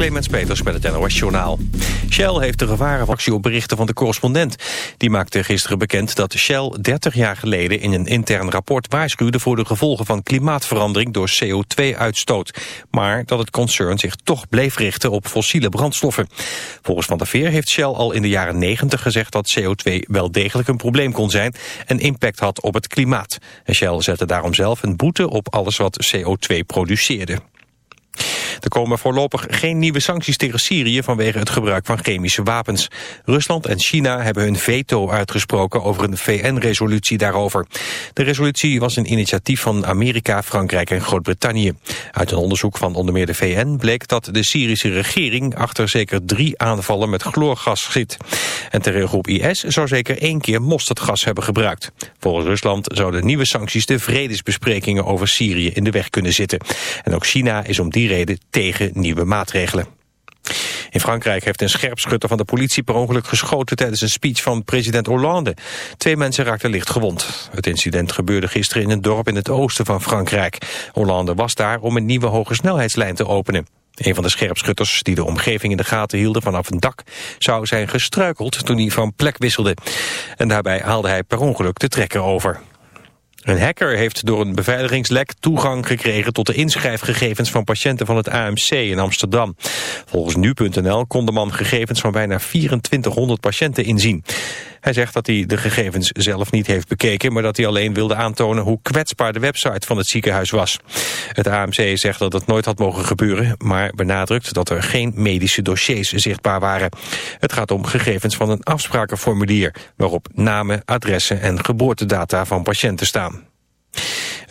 Clemens Peters met het NOS Journaal. Shell heeft de gevarenactie op berichten van de correspondent. Die maakte gisteren bekend dat Shell 30 jaar geleden in een intern rapport waarschuwde voor de gevolgen van klimaatverandering door CO2-uitstoot. Maar dat het concern zich toch bleef richten op fossiele brandstoffen. Volgens Van der Veer heeft Shell al in de jaren 90 gezegd dat CO2 wel degelijk een probleem kon zijn en impact had op het klimaat. En Shell zette daarom zelf een boete op alles wat CO2 produceerde. Er komen voorlopig geen nieuwe sancties tegen Syrië vanwege het gebruik van chemische wapens. Rusland en China hebben hun veto uitgesproken over een VN-resolutie daarover. De resolutie was een initiatief van Amerika, Frankrijk en Groot-Brittannië. Uit een onderzoek van onder meer de VN bleek dat de Syrische regering achter zeker drie aanvallen met chloorgas zit. En terreurgroep IS zou zeker één keer mosterdgas hebben gebruikt. Volgens Rusland zouden nieuwe sancties de vredesbesprekingen over Syrië in de weg kunnen zitten. En ook China is om die tegen nieuwe maatregelen. In Frankrijk heeft een scherpschutter van de politie per ongeluk geschoten tijdens een speech van president Hollande. Twee mensen raakten licht gewond. Het incident gebeurde gisteren in een dorp in het oosten van Frankrijk. Hollande was daar om een nieuwe hogesnelheidslijn te openen. Een van de scherpschutters die de omgeving in de gaten hielden vanaf een dak zou zijn gestruikeld toen hij van plek wisselde. En daarbij haalde hij per ongeluk de trekker over. Een hacker heeft door een beveiligingslek toegang gekregen tot de inschrijfgegevens van patiënten van het AMC in Amsterdam. Volgens nu.nl kon de man gegevens van bijna 2400 patiënten inzien. Hij zegt dat hij de gegevens zelf niet heeft bekeken, maar dat hij alleen wilde aantonen hoe kwetsbaar de website van het ziekenhuis was. Het AMC zegt dat het nooit had mogen gebeuren, maar benadrukt dat er geen medische dossiers zichtbaar waren. Het gaat om gegevens van een afsprakenformulier, waarop namen, adressen en geboortedata van patiënten staan.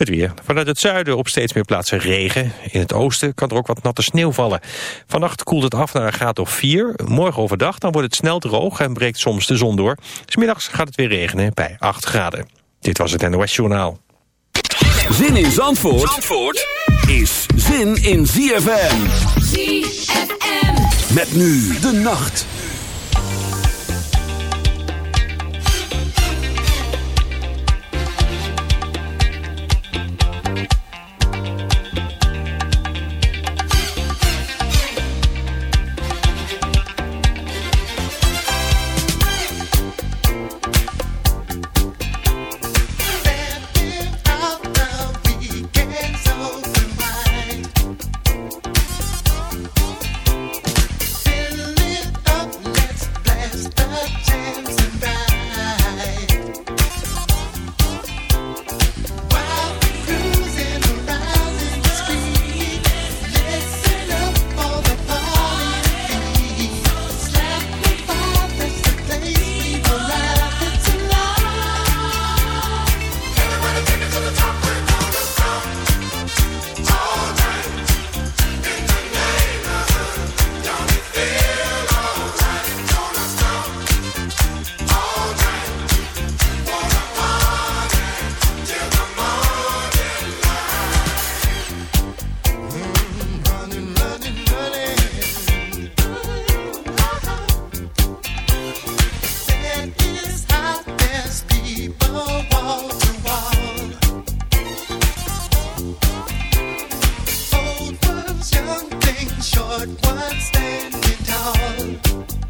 Het weer. Vanuit het zuiden op steeds meer plaatsen regen. In het oosten kan er ook wat natte sneeuw vallen. Vannacht koelt het af naar een graad of 4. Morgen overdag dan wordt het snel droog en breekt soms de zon door. Smiddags gaat het weer regenen bij 8 graden. Dit was het NOS Journaal. Zin in Zandvoort, Zandvoort is zin in ZFM. ZFM. Met nu de nacht. short one standing tall.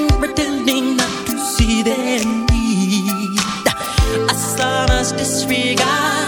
disregard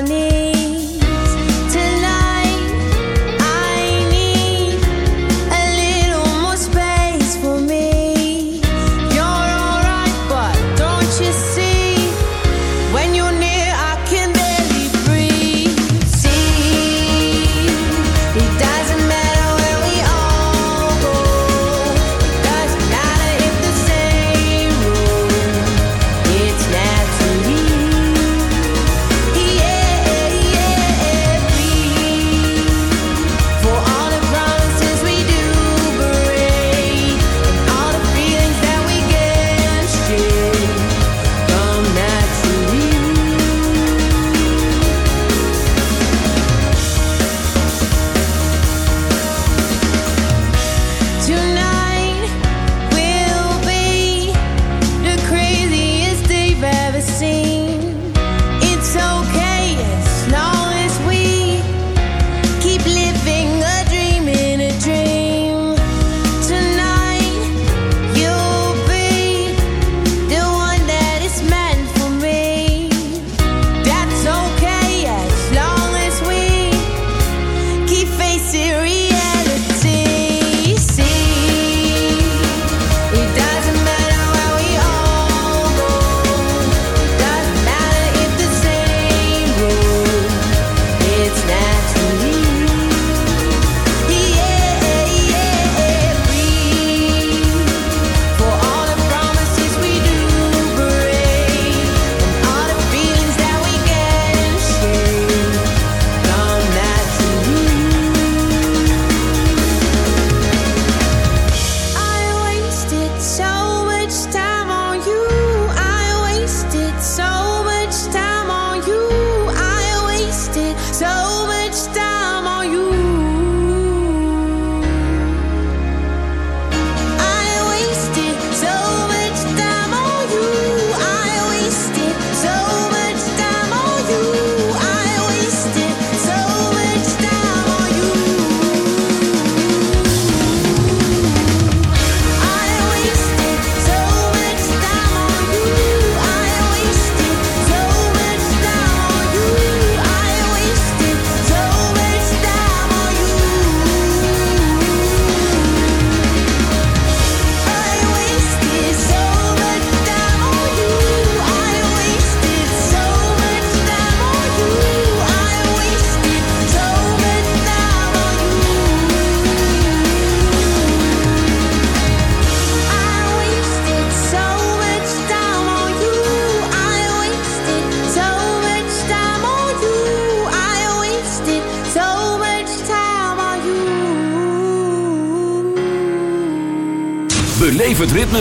It